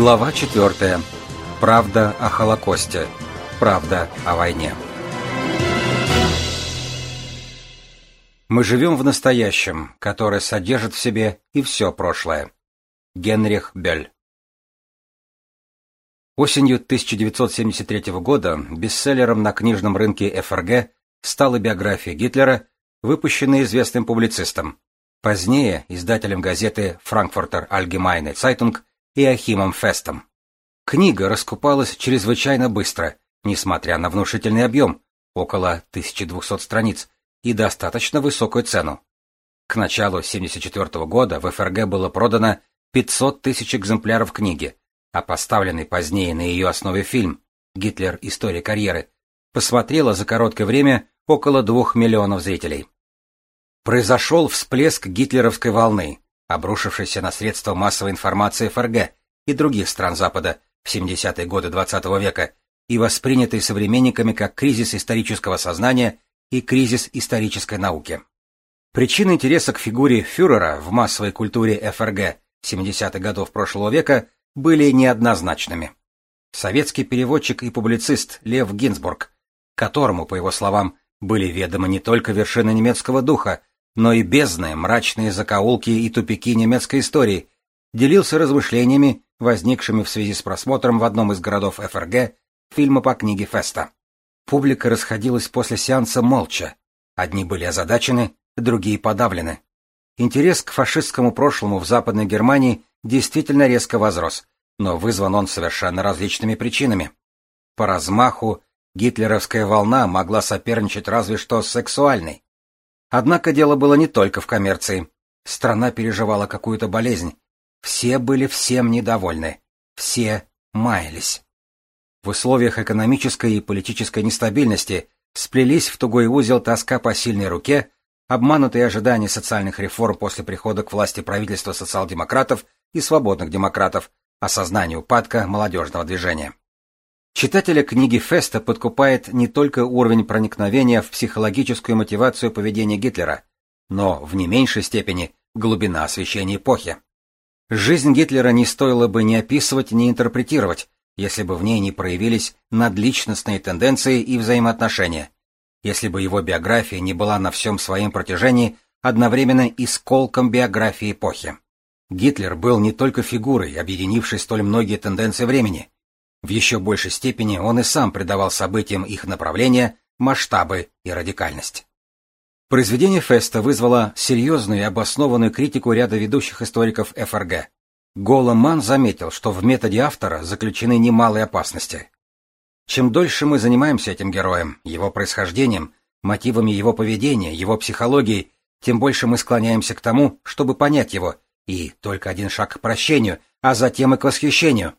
Глава 4. Правда о Холокосте. Правда о войне. Мы живем в настоящем, которое содержит в себе и все прошлое. Генрих Бель. Осенью 1973 года бестселлером на книжном рынке ФРГ стала биография Гитлера, выпущенная известным публицистом, позднее издателем газеты Frankfurter Allgemeine Zeitung Иохимом Фестом. Книга раскупалась чрезвычайно быстро, несмотря на внушительный объем, около 1200 страниц, и достаточно высокую цену. К началу 1974 года в ФРГ было продано 500 тысяч экземпляров книги, а поставленный позднее на ее основе фильм «Гитлер. История карьеры» посмотрело за короткое время около двух миллионов зрителей. Произошел всплеск гитлеровской волны, обрушившийся на средства массовой информации ФРГ и других стран Запада в 70-е годы XX -го века и воспринятый современниками как кризис исторического сознания и кризис исторической науки. Причины интереса к фигуре фюрера в массовой культуре ФРГ 70-х годов прошлого века были неоднозначными. Советский переводчик и публицист Лев Гинзбург, которому, по его словам, были ведомы не только вершины немецкого духа, но и бездны, мрачные закоулки и тупики немецкой истории, делился размышлениями, возникшими в связи с просмотром в одном из городов ФРГ фильма по книге Феста. Публика расходилась после сеанса молча. Одни были озадачены, другие подавлены. Интерес к фашистскому прошлому в Западной Германии действительно резко возрос, но вызван он совершенно различными причинами. По размаху гитлеровская волна могла соперничать разве что с сексуальной. Однако дело было не только в коммерции. Страна переживала какую-то болезнь. Все были всем недовольны. Все маялись. В условиях экономической и политической нестабильности сплелись в тугой узел тоска по сильной руке, обманутые ожидания социальных реформ после прихода к власти правительства социал-демократов и свободных демократов, осознание упадка молодежного движения. Читателя книги Феста подкупает не только уровень проникновения в психологическую мотивацию поведения Гитлера, но в не меньшей степени глубина освещения эпохи. Жизнь Гитлера не стоило бы ни описывать, ни интерпретировать, если бы в ней не проявились надличностные тенденции и взаимоотношения, если бы его биография не была на всем своем протяжении одновременно и сколком биографии эпохи. Гитлер был не только фигурой, объединившей столь многие тенденции времени. В еще большей степени он и сам придавал событиям их направление, масштабы и радикальность. Произведение Феста вызвало серьезную и обоснованную критику ряда ведущих историков ФРГ. Голоман заметил, что в методе автора заключены немалые опасности. Чем дольше мы занимаемся этим героем, его происхождением, мотивами его поведения, его психологией, тем больше мы склоняемся к тому, чтобы понять его, и только один шаг к прощению, а затем и к восхищению.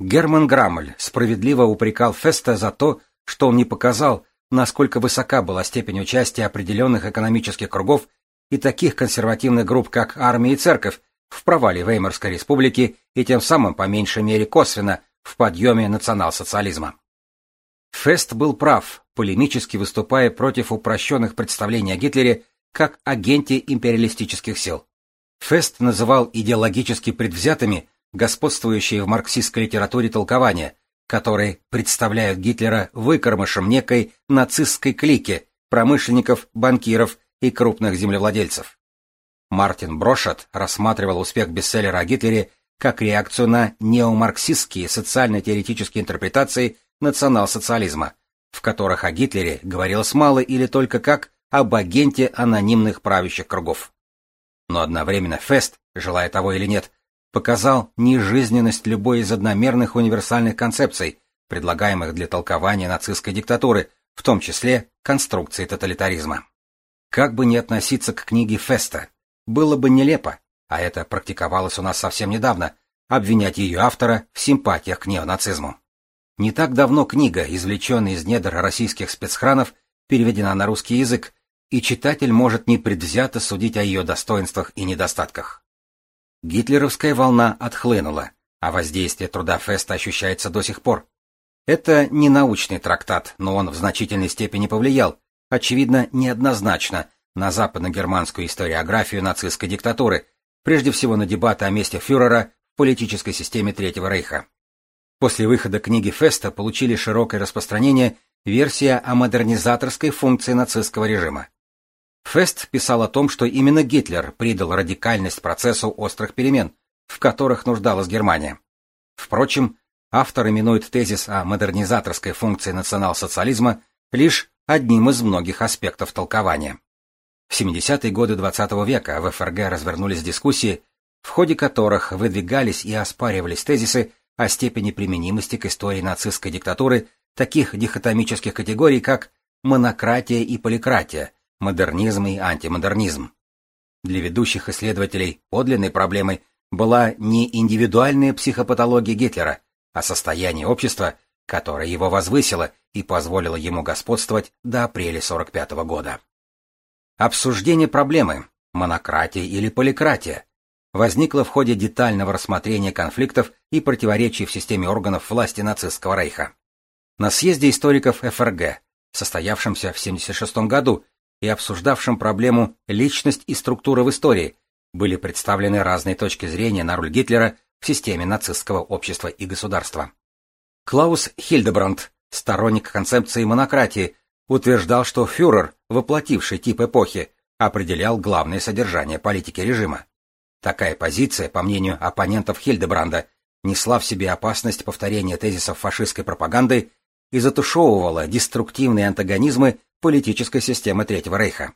Герман Граммель справедливо упрекал Феста за то, что он не показал, насколько высока была степень участия определенных экономических кругов и таких консервативных групп, как армия и церковь, в провале Веймарской республики и тем самым, по меньшей мере косвенно, в подъеме национал-социализма. Фест был прав, полемически выступая против упрощенных представлений о Гитлере как агенте империалистических сил. Фест называл идеологически предвзятыми господствующие в марксистской литературе толкования, которые представляют Гитлера выкормышем некой нацистской клики промышленников, банкиров и крупных землевладельцев. Мартин Брошет рассматривал успех бестселлера о Гитлере как реакцию на неомарксистские социально-теоретические интерпретации национал-социализма, в которых о Гитлере говорилось мало или только как об агенте анонимных правящих кругов. Но одновременно Фест, желая того или нет, показал нежизненность любой из одномерных универсальных концепций, предлагаемых для толкования нацистской диктатуры, в том числе конструкции тоталитаризма. Как бы ни относиться к книге Феста, было бы нелепо, а это практиковалось у нас совсем недавно, обвинять ее автора в симпатиях к неонацизму. Не так давно книга, извлеченная из недр российских спецхранов, переведена на русский язык, и читатель может непредвзято судить о ее достоинствах и недостатках. Гитлеровская волна отхлынула, а воздействие труда Феста ощущается до сих пор. Это не научный трактат, но он в значительной степени повлиял, очевидно, неоднозначно, на западно-германскую историографию нацистской диктатуры, прежде всего на дебаты о месте фюрера в политической системе Третьего Рейха. После выхода книги Феста получили широкое распространение версия о модернизаторской функции нацистского режима. Фест писал о том, что именно Гитлер придал радикальность процессу острых перемен, в которых нуждалась Германия. Впрочем, автор именует тезис о модернизаторской функции национал-социализма лишь одним из многих аспектов толкования. В 70-е годы XX -го века в ФРГ развернулись дискуссии, в ходе которых выдвигались и оспаривались тезисы о степени применимости к истории нацистской диктатуры таких дихотомических категорий, как монократия и поликратия, модернизм и антимодернизм. Для ведущих исследователей подлинной проблемой была не индивидуальная психопатология Гитлера, а состояние общества, которое его возвысило и позволило ему господствовать до апреля 45 -го года. Обсуждение проблемы монократия или поликратия возникло в ходе детального рассмотрения конфликтов и противоречий в системе органов власти нацистского рейха. На съезде историков ФРГ, состоявшемся в 1976 году и обсуждавшем проблему «Личность и структура в истории», были представлены разные точки зрения на роль Гитлера в системе нацистского общества и государства. Клаус Хильдебранд, сторонник концепции монократии, утверждал, что фюрер, воплотивший тип эпохи, определял главное содержание политики режима. Такая позиция, по мнению оппонентов Хильдебранда, несла в себе опасность повторения тезисов фашистской пропаганды и затушевывала деструктивные антагонизмы политической системы Третьего Рейха.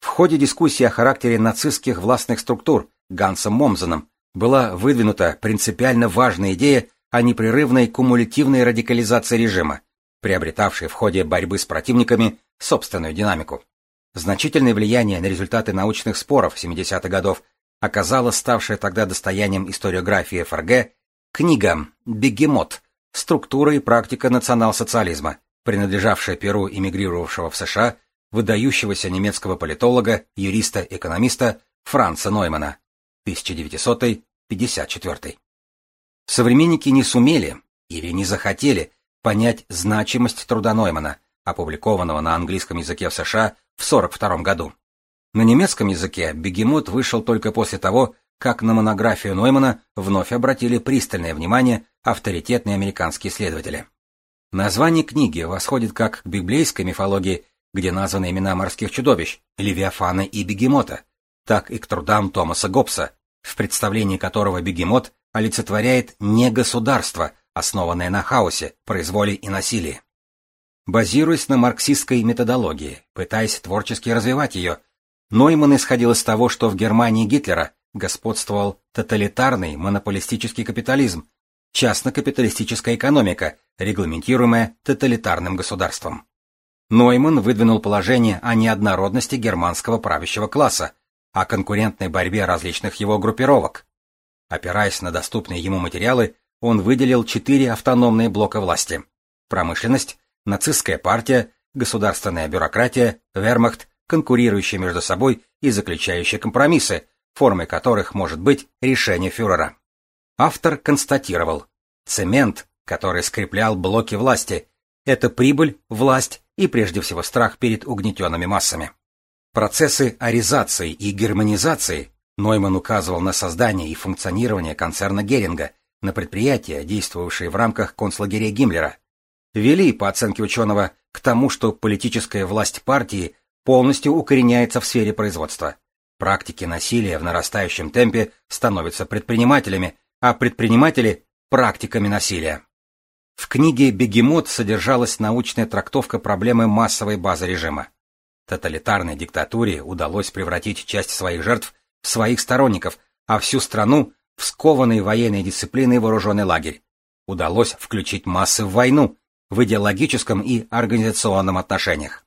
В ходе дискуссии о характере нацистских властных структур Гансом Момзеном была выдвинута принципиально важная идея о непрерывной кумулятивной радикализации режима, приобретавшей в ходе борьбы с противниками собственную динамику. Значительное влияние на результаты научных споров 70-х годов оказала ставшая тогда достоянием историографии ФРГ книга «Бегемот. Структура и практика национал-социализма», принадлежавшая Перу эмигрировавшего в США выдающегося немецкого политолога, юриста-экономиста Франца Ноймана, 1954. Современники не сумели или не захотели понять значимость труда Ноймана, опубликованного на английском языке в США в 1942 году. На немецком языке «Бегемот» вышел только после того, как на монографию Ноймана вновь обратили пристальное внимание авторитетные американские исследователи. Название книги восходит как к библейской мифологии, где названы имена морских чудовищ, Левиафана и Бегемота, так и к трудам Томаса Гоббса, в представлении которого бегемот олицетворяет не государство, основанное на хаосе, произволе и насилии. Базируясь на марксистской методологии, пытаясь творчески развивать ее, Нойман исходил из того, что в Германии Гитлера господствовал тоталитарный монополистический капитализм, частно-капиталистическая экономика, регламентируемая тоталитарным государством. Нойман выдвинул положение о неоднородности германского правящего класса, о конкурентной борьбе различных его группировок. Опираясь на доступные ему материалы, он выделил четыре автономные блока власти. Промышленность, нацистская партия, государственная бюрократия, вермахт, конкурирующие между собой и заключающие компромиссы, формой которых может быть решение фюрера. Автор констатировал, цемент, который скреплял блоки власти, это прибыль, власть и прежде всего страх перед угнетенными массами. Процессы аризации и германизации Нойман указывал на создание и функционирование концерна Геринга, на предприятия, действовавшие в рамках концлагерей Гиммлера, вели, по оценке ученого, к тому, что политическая власть партии полностью укореняется в сфере производства. Практики насилия в нарастающем темпе становятся предпринимателями, а предприниматели – практиками насилия. В книге «Бегемот» содержалась научная трактовка проблемы массовой базы режима. Тоталитарной диктатуре удалось превратить часть своих жертв в своих сторонников, а всю страну в скованный военной дисциплиной вооруженный лагерь. Удалось включить массы в войну в идеологическом и организационном отношениях.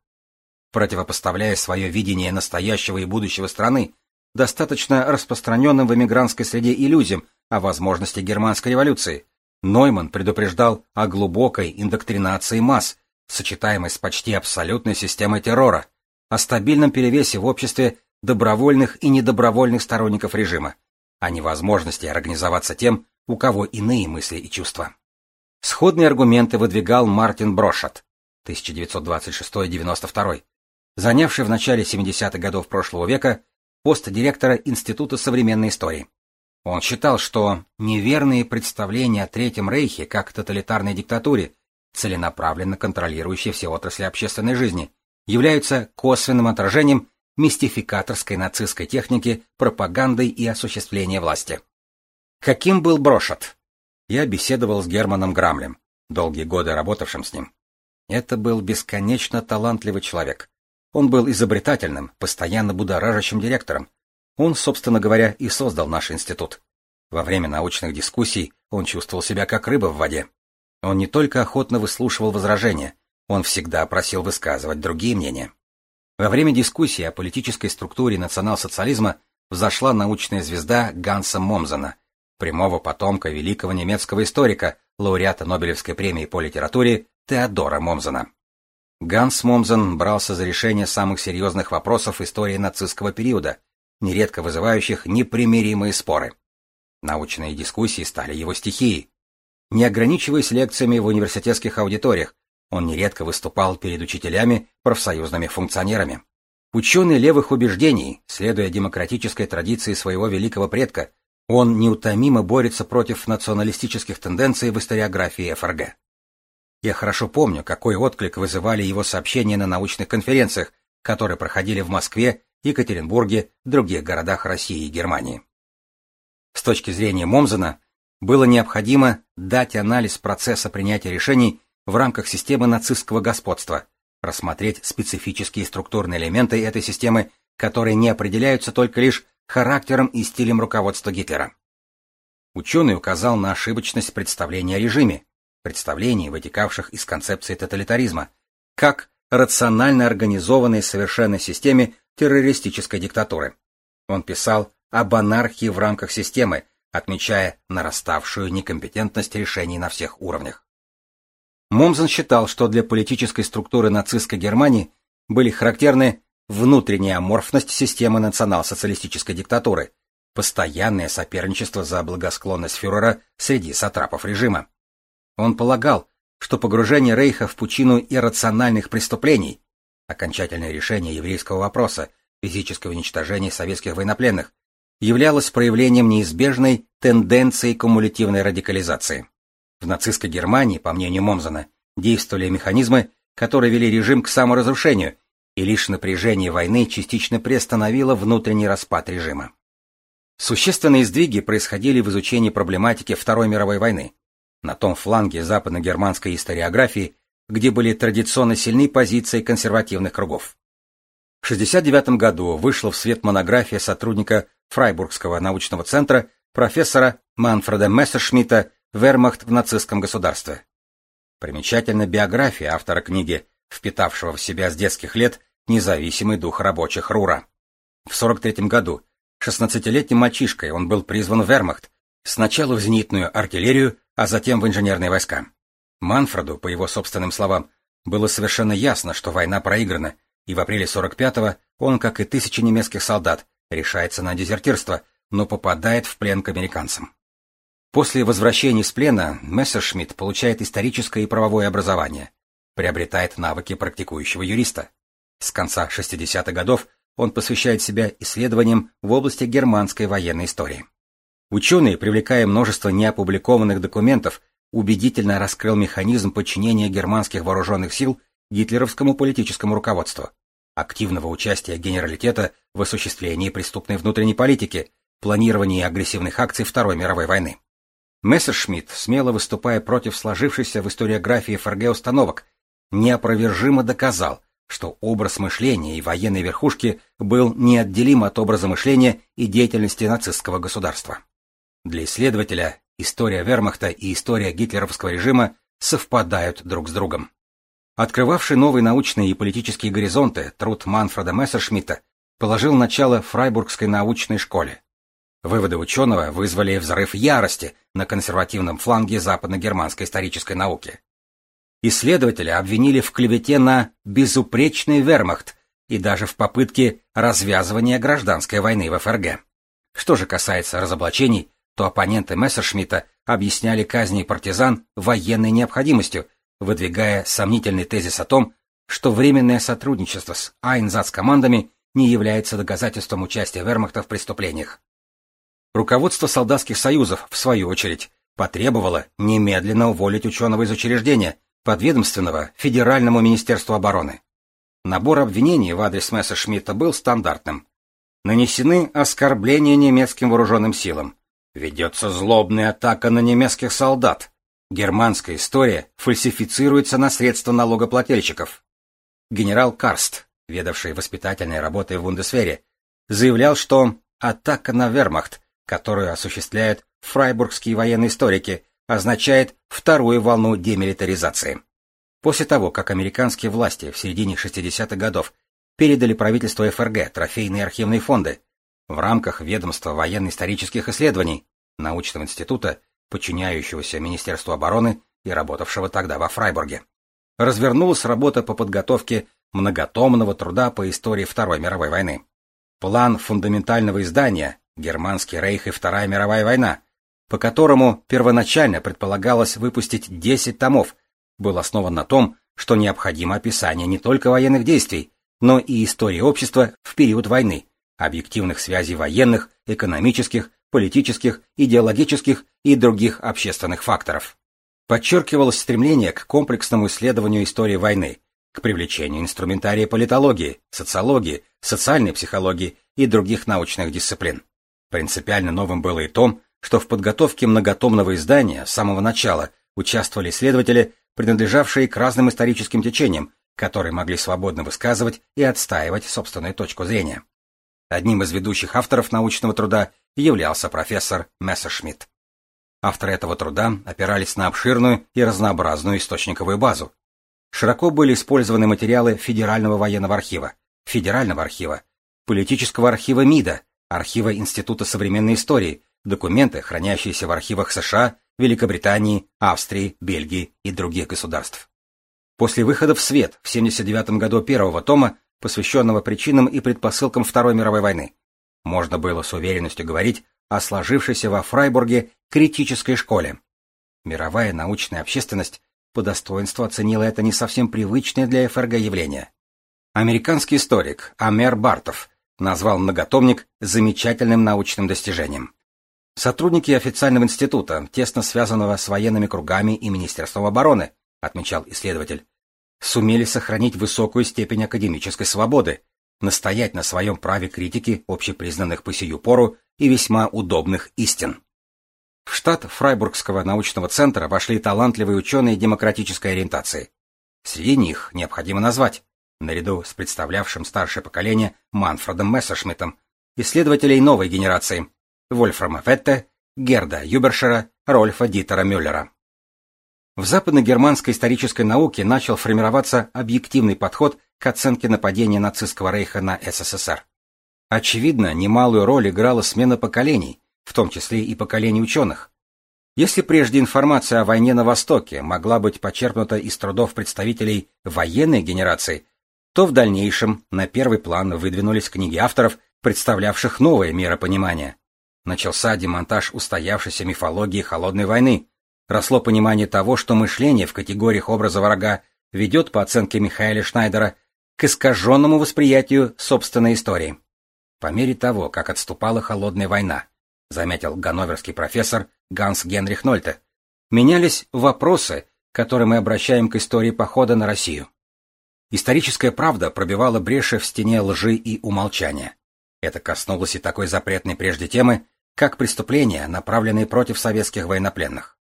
Противопоставляя свое видение настоящего и будущего страны, достаточно распространенным в эмигрантской среде иллюзиям о возможности германской революции, Нойман предупреждал о глубокой индоктринации масс, сочетаемой с почти абсолютной системой террора, о стабильном перевесе в обществе добровольных и недобровольных сторонников режима, о невозможности организоваться тем, у кого иные мысли и чувства. Сходные аргументы выдвигал Мартин Брошат, 1926-92, занявший в начале 70-х годов прошлого века пост директора Института современной истории. Он считал, что неверные представления о Третьем Рейхе как тоталитарной диктатуре, целенаправленно контролирующей все отрасли общественной жизни, являются косвенным отражением мистификаторской нацистской техники пропагандой и осуществления власти. Каким был Брошет? Я беседовал с Германом Грамлем, долгие годы работавшим с ним. Это был бесконечно талантливый человек. Он был изобретательным, постоянно будоражащим директором. Он, собственно говоря, и создал наш институт. Во время научных дискуссий он чувствовал себя как рыба в воде. Он не только охотно выслушивал возражения, он всегда просил высказывать другие мнения. Во время дискуссии о политической структуре национал-социализма взошла научная звезда Ганса Момзена, прямого потомка великого немецкого историка, лауреата Нобелевской премии по литературе Теодора Момзена. Ганс Момзен брался за решение самых серьезных вопросов истории нацистского периода, нередко вызывающих непримиримые споры. Научные дискуссии стали его стихией. Не ограничиваясь лекциями в университетских аудиториях, он нередко выступал перед учителями, профсоюзными функционерами. Ученый левых убеждений, следуя демократической традиции своего великого предка, он неутомимо борется против националистических тенденций в историографии ФРГ. Я хорошо помню, какой отклик вызывали его сообщения на научных конференциях, которые проходили в Москве, Екатеринбурге, других городах России и Германии. С точки зрения Момзена, было необходимо дать анализ процесса принятия решений в рамках системы нацистского господства, рассмотреть специфические структурные элементы этой системы, которые не определяются только лишь характером и стилем руководства Гитлера. Ученый указал на ошибочность представления о режиме, представлений, вытекавших из концепции тоталитаризма, как рационально организованной совершенной системе террористической диктатуры. Он писал об анархии в рамках системы, отмечая нараставшую некомпетентность решений на всех уровнях. Момзен считал, что для политической структуры нацистской Германии были характерны внутренняя аморфность системы национал-социалистической диктатуры, постоянное соперничество за благосклонность фюрера среди сатрапов режима. Он полагал, что погружение Рейха в пучину иррациональных преступлений, окончательное решение еврейского вопроса, физическое уничтожение советских военнопленных, являлось проявлением неизбежной тенденции кумулятивной радикализации. В нацистской Германии, по мнению Момзена, действовали механизмы, которые вели режим к саморазрушению, и лишь напряжение войны частично приостановило внутренний распад режима. Существенные сдвиги происходили в изучении проблематики Второй мировой войны, на том фланге западно-германской историографии, где были традиционно сильны позиции консервативных кругов. В 1969 году вышла в свет монография сотрудника Фрайбургского научного центра профессора Манфреда Мессершмитта Вермахт в нацистском государстве. Примечательна биография автора книги, впитавшего в себя с детских лет независимый дух рабочих Рура. В 43 году 16-летним мальчишкой он был призван в Вермахт, сначала в зенитную артиллерию, а затем в инженерные войска. Манфреду, по его собственным словам, было совершенно ясно, что война проиграна, и в апреле 45-го он, как и тысячи немецких солдат, решается на дезертирство, но попадает в плен к американцам. После возвращения из плена Мессершмитт получает историческое и правовое образование, приобретает навыки практикующего юриста. С конца 60-х годов он посвящает себя исследованиям в области германской военной истории. Ученый, привлекая множество неопубликованных документов, убедительно раскрыл механизм подчинения германских вооруженных сил гитлеровскому политическому руководству, активного участия генералитета в осуществлении преступной внутренней политики, планировании агрессивных акций Второй мировой войны. Мессершмитт, смело выступая против сложившейся в историографии ФРГ установок, неопровержимо доказал, что образ мышления и военной верхушки был неотделим от образа мышления и деятельности нацистского государства. Для исследователя история вермахта и история гитлеровского режима совпадают друг с другом. Открывавший новые научные и политические горизонты труд Манфреда Мессершмитта положил начало Фрайбургской научной школе, Выводы ученого вызвали взрыв ярости на консервативном фланге западно-германской исторической науки. Исследователи обвинили в клевете на безупречный вермахт и даже в попытке развязывания гражданской войны в ФРГ. Что же касается разоблачений, то оппоненты Мессершмитта объясняли казни партизан военной необходимостью, выдвигая сомнительный тезис о том, что временное сотрудничество с Айнзац командами не является доказательством участия вермахта в преступлениях. Руководство солдатских союзов, в свою очередь, потребовало немедленно уволить ученого из учреждения, подведомственного Федеральному министерству обороны. Набор обвинений в адрес Месса был стандартным. Нанесены оскорбления немецким вооруженным силам. Ведется злобная атака на немецких солдат. Германская история фальсифицируется на средства налогоплательщиков. Генерал Карст, ведавший воспитательной работой в Бундесвере, заявлял, что атака на вермахт, которую осуществляют фрайбургские военные историки, означает вторую волну демилитаризации. После того, как американские власти в середине 60-х годов передали правительству ФРГ трофейные архивные фонды, в рамках ведомства военно-исторических исследований научного института, подчиняющегося Министерству обороны и работавшего тогда во Фрайбурге, развернулась работа по подготовке многотомного труда по истории Второй мировой войны. План фундаментального издания «Германский рейх и Вторая мировая война», по которому первоначально предполагалось выпустить 10 томов, был основан на том, что необходимо описание не только военных действий, но и истории общества в период войны, объективных связей военных, экономических, политических, идеологических и других общественных факторов. Подчеркивалось стремление к комплексному исследованию истории войны, к привлечению инструментария политологии, социологии, социальной психологии и других научных дисциплин. Принципиально новым было и то, что в подготовке многотомного издания с самого начала участвовали исследователи, принадлежавшие к разным историческим течениям, которые могли свободно высказывать и отстаивать собственную точку зрения. Одним из ведущих авторов научного труда являлся профессор Мессершмитт. Авторы этого труда опирались на обширную и разнообразную источниковую базу. Широко были использованы материалы Федерального военного архива, Федерального архива, Политического архива МИДа, Архива Института современной истории, документы, хранящиеся в архивах США, Великобритании, Австрии, Бельгии и других государств. После выхода в свет в 79 году первого тома, посвященного причинам и предпосылкам Второй мировой войны, можно было с уверенностью говорить о сложившейся во Фрайбурге критической школе. Мировая научная общественность по достоинству оценила это не совсем привычное для ФРГ явление. Американский историк Амер Бартов назвал многотомник замечательным научным достижением. Сотрудники официального института, тесно связанного с военными кругами и Министерством обороны, отмечал исследователь, сумели сохранить высокую степень академической свободы, настоять на своем праве критики общепризнанных по сию пору и весьма удобных истин. В штат Фрайбургского научного центра вошли талантливые ученые демократической ориентации. Среди них необходимо назвать, наряду с представлявшим старшее поколение Манфредом Мессершмиттом, исследователей новой генерации Вольфрама Фетте, Герда Юбершера, Рольфа Дитера Мюллера. В западно-германской исторической науке начал формироваться объективный подход к оценке нападения нацистского рейха на СССР. Очевидно, немалую роль играла смена поколений, в том числе и поколений ученых. Если прежде информация о войне на Востоке могла быть почерпнута из трудов представителей военной генерации, то в дальнейшем на первый план выдвинулись книги авторов, представлявших новое миропонимание. Начался демонтаж устоявшейся мифологии холодной войны, росло понимание того, что мышление в категориях образа врага ведет, по оценке Михаила Шнайдера, к искаженному восприятию собственной истории. По мере того, как отступала холодная война, заметил ганноверский профессор Ганс Генрих Нольте, менялись вопросы, которые мы обращаем к истории похода на Россию. Историческая правда пробивала бреши в стене лжи и умолчания. Это коснулось и такой запретной прежде темы, как преступления, направленные против советских военнопленных.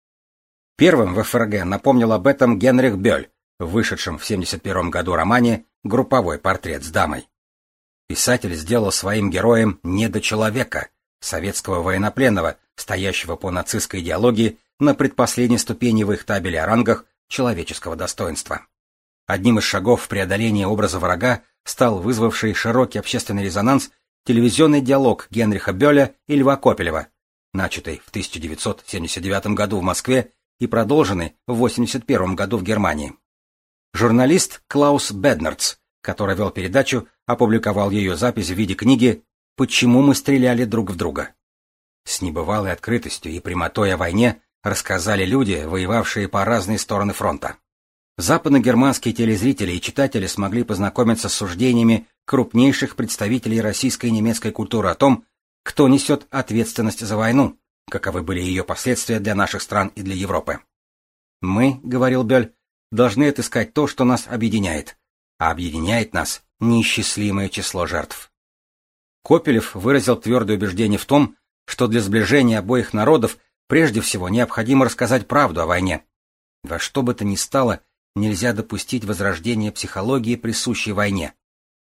Первым в ФРГ напомнил об этом Генрих Бёль вышедшем в 1971 году романе «Групповой портрет с дамой». Писатель сделал своим героем недочеловека, советского военнопленного, стоящего по нацистской идеологии на предпоследней ступени в их табеле о рангах человеческого достоинства. Одним из шагов в преодолении образа врага стал вызвавший широкий общественный резонанс телевизионный диалог Генриха Бёля и Льва Копелева, начатый в 1979 году в Москве и продолжены в 1981 году в Германии. Журналист Клаус Беднерц, который вел передачу, опубликовал ее запись в виде книги «Почему мы стреляли друг в друга». С небывалой открытостью и прямотой о войне рассказали люди, воевавшие по разные стороны фронта. Западно-германские телезрители и читатели смогли познакомиться с суждениями крупнейших представителей российской и немецкой культуры о том, Кто несет ответственность за войну? Каковы были ее последствия для наших стран и для Европы? Мы, — говорил Бёль, — должны отыскать то, что нас объединяет. А объединяет нас неисчислимое число жертв. Копелев выразил твердое убеждение в том, что для сближения обоих народов прежде всего необходимо рассказать правду о войне. Во что бы то ни стало, нельзя допустить возрождения психологии, присущей войне.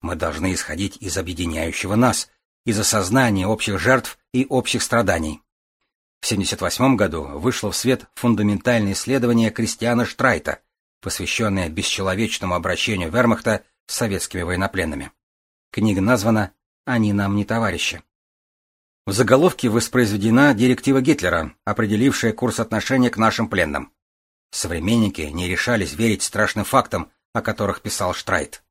Мы должны исходить из объединяющего нас, из осознания общих жертв и общих страданий. В 1978 году вышло в свет фундаментальное исследование Кристиана Штрайта, посвященное бесчеловечному обращению вермахта с советскими военнопленными. Книга названа «Они нам не товарищи». В заголовке воспроизведена директива Гитлера, определившая курс отношения к нашим пленным. Современники не решались верить страшным фактам, о которых писал Штрайт.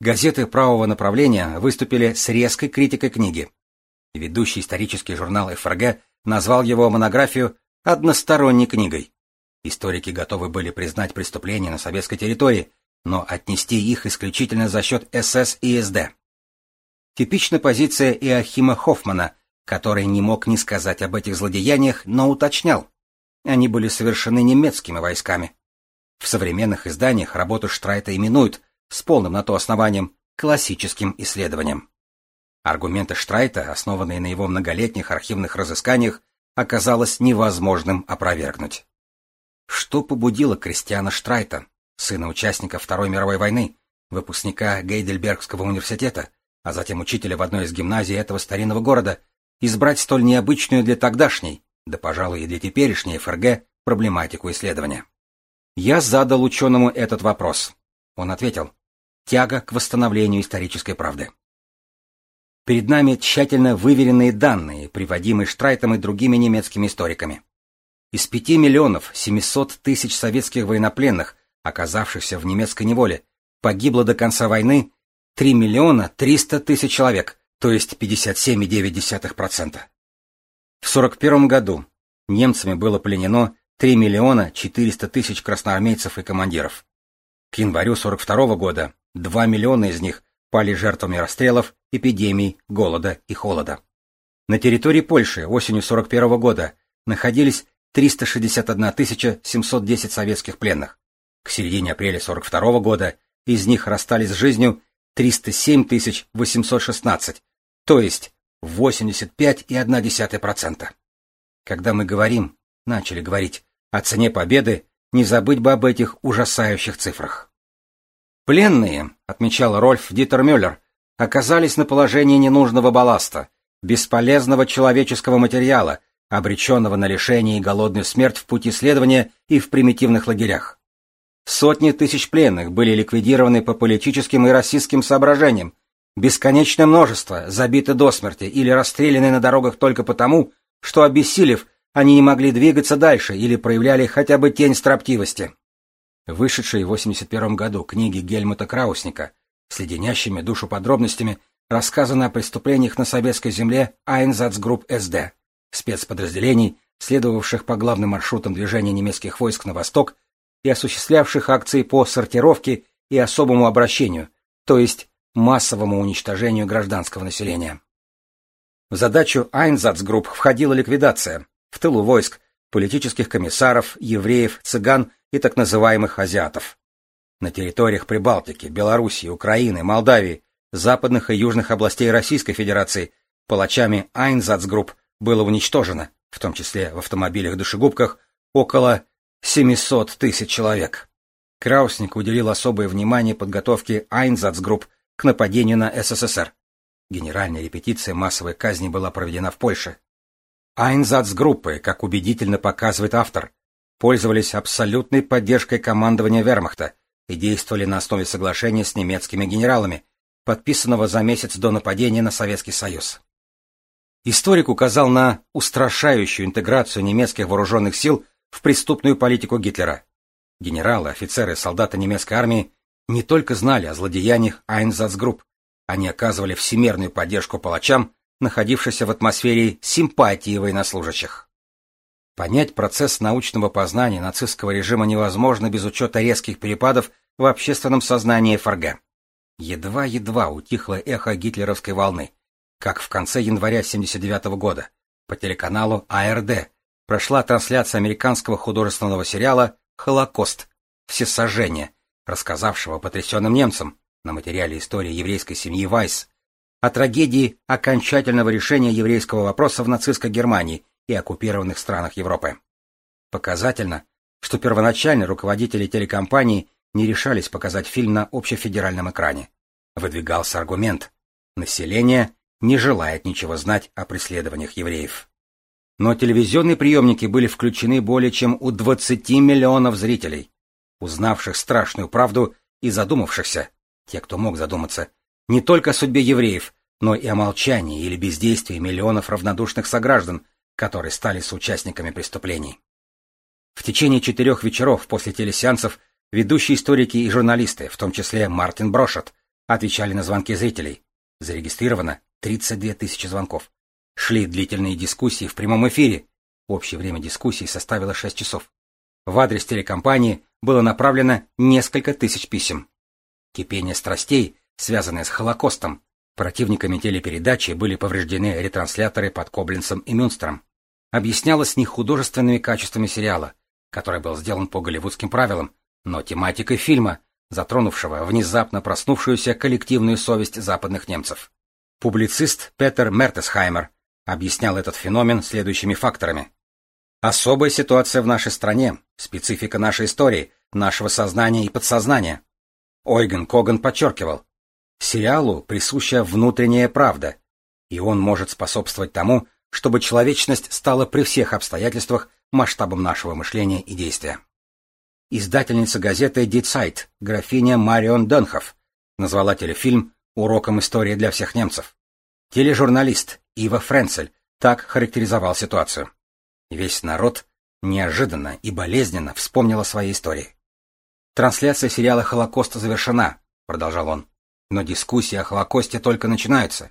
Газеты правого направления выступили с резкой критикой книги. Ведущий исторический журнал ФРГ назвал его монографию односторонней книгой. Историки готовы были признать преступления на советской территории, но отнести их исключительно за счет СС и СД. Типична позиция Иохима Хоффмана, который не мог не сказать об этих злодеяниях, но уточнял. Они были совершены немецкими войсками. В современных изданиях работу Штрайта именуют, с полным на то основанием, классическим исследованием. Аргументы Штрайта, основанные на его многолетних архивных разысканиях, оказалось невозможным опровергнуть. Что побудило Кристиана Штрайта, сына участника Второй мировой войны, выпускника Гейдельбергского университета, а затем учителя в одной из гимназий этого старинного города, избрать столь необычную для тогдашней, да, пожалуй, и для теперешней ФРГ, проблематику исследования? Я задал ученому этот вопрос. Он ответил. Тяга к восстановлению исторической правды. Перед нами тщательно выверенные данные, приводимые Штрайтом и другими немецкими историками. Из 5 миллионов 700 тысяч советских военнопленных, оказавшихся в немецкой неволе, погибло до конца войны 3 миллиона 300 тысяч человек, то есть 57,9%. В 1941 году немцами было пленено 3 миллиона 400 тысяч красноармейцев и командиров. К январю 1942 года 2 миллиона из них пали жертвами расстрелов, эпидемий, голода и холода. На территории Польши осенью 1941 года находились 361 710 советских пленных. К середине апреля 1942 года из них расстались с жизнью 307 816, то есть 85,1%. Когда мы говорим, начали говорить, о цене победы, не забыть бы об этих ужасающих цифрах. Пленные, отмечал Рольф Дитер Мюллер, оказались на положении ненужного балласта, бесполезного человеческого материала, обреченного на лишение и голодную смерть в пути следования и в примитивных лагерях. Сотни тысяч пленных были ликвидированы по политическим и расистским соображениям, бесконечное множество забиты до смерти или расстреляны на дорогах только потому, что, обессилев, они не могли двигаться дальше или проявляли хотя бы тень строптивости вышедшей в 81 году книги Гельмута Краусника с леденящими душу подробностями рассказано о преступлениях на советской земле Айнзацгрупп СД, спецподразделений, следовавших по главным маршрутам движения немецких войск на восток и осуществлявших акции по сортировке и особому обращению, то есть массовому уничтожению гражданского населения. В задачу Айнзацгрупп входила ликвидация в тылу войск политических комиссаров, евреев, цыган и так называемых азиатов. На территориях Прибалтики, Белоруссии, Украины, Молдавии, западных и южных областей Российской Федерации палачами Айнзацгрупп было уничтожено, в том числе в автомобилях-душегубках, около 700 тысяч человек. Краусник уделил особое внимание подготовке Айнзацгрупп к нападению на СССР. Генеральная репетиция массовой казни была проведена в Польше. Айнзацгруппы, как убедительно показывает автор, пользовались абсолютной поддержкой командования вермахта и действовали на основе соглашения с немецкими генералами, подписанного за месяц до нападения на Советский Союз. Историк указал на устрашающую интеграцию немецких вооруженных сил в преступную политику Гитлера. Генералы, офицеры, солдаты немецкой армии не только знали о злодеяниях Айнзацгрупп, они оказывали всемерную поддержку палачам, находившимся в атмосфере симпатии военнослужащих. Понять процесс научного познания нацистского режима невозможно без учета резких перепадов в общественном сознании ФРГ. Едва-едва утихло эхо гитлеровской волны. как в конце января 1979 года по телеканалу АРД прошла трансляция американского художественного сериала «Холокост. Всесожжение», рассказавшего потрясенным немцам на материале истории еврейской семьи Вайс о трагедии окончательного решения еврейского вопроса в нацистской Германии и оккупированных странах Европы. Показательно, что первоначально руководители телекомпании не решались показать фильм на общефедеральном экране. Выдвигался аргумент «население не желает ничего знать о преследованиях евреев». Но телевизионные приемники были включены более чем у 20 миллионов зрителей, узнавших страшную правду и задумавшихся, те, кто мог задуматься, не только о судьбе евреев, но и о молчании или бездействии миллионов равнодушных сограждан, которые стали соучастниками преступлений. В течение четырех вечеров после телесеансов ведущие историки и журналисты, в том числе Мартин Брошет, отвечали на звонки зрителей. Зарегистрировано 32 тысячи звонков. Шли длительные дискуссии в прямом эфире. Общее время дискуссий составило 6 часов. В адрес телекомпании было направлено несколько тысяч писем. Кипение страстей, связанное с Холокостом, противниками телепередачи были повреждены ретрансляторы под Коблинцем и Мюнстером. Объяснялось не художественными качествами сериала, который был сделан по голливудским правилам, но тематикой фильма, затронувшего внезапно проснувшуюся коллективную совесть западных немцев. Публицист Петер Мертесхаймер объяснял этот феномен следующими факторами. Особая ситуация в нашей стране, специфика нашей истории, нашего сознания и подсознания. Ойген Коган подчеркивал, сериалу присуща внутренняя правда, и он может способствовать тому, чтобы человечность стала при всех обстоятельствах масштабом нашего мышления и действия. Издательница газеты Die Zeit, графиня Марион Донхов, назвала телефильм «Уроком истории для всех немцев». Тележурналист Ива Френцель так характеризовал ситуацию. Весь народ неожиданно и болезненно вспомнил о своей истории. Трансляция сериала «Холокост» завершена, продолжал он. Но дискуссии о Холокосте только начинаются.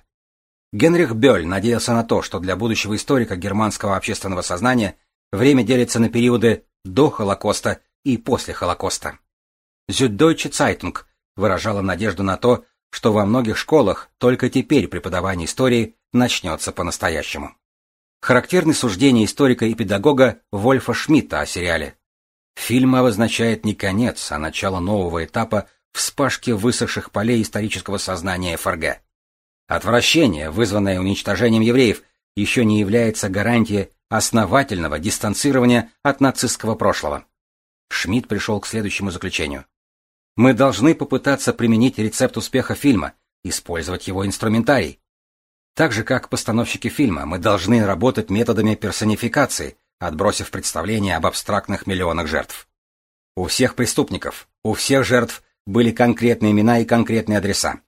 Генрих Бёль надеялся на то, что для будущего историка германского общественного сознания время делится на периоды до Холокоста и после Холокоста. Süddeutsche Zeitung выражала надежду на то, что во многих школах только теперь преподавание истории начнется по-настоящему. Характерны суждения историка и педагога Вольфа Шмидта о сериале. Фильм обозначает не конец, а начало нового этапа вспашки высохших полей исторического сознания ФРГ. Отвращение, вызванное уничтожением евреев, еще не является гарантией основательного дистанцирования от нацистского прошлого. Шмидт пришел к следующему заключению. Мы должны попытаться применить рецепт успеха фильма, использовать его инструментарий. Так же, как постановщики фильма, мы должны работать методами персонификации, отбросив представление об абстрактных миллионах жертв. У всех преступников, у всех жертв были конкретные имена и конкретные адреса.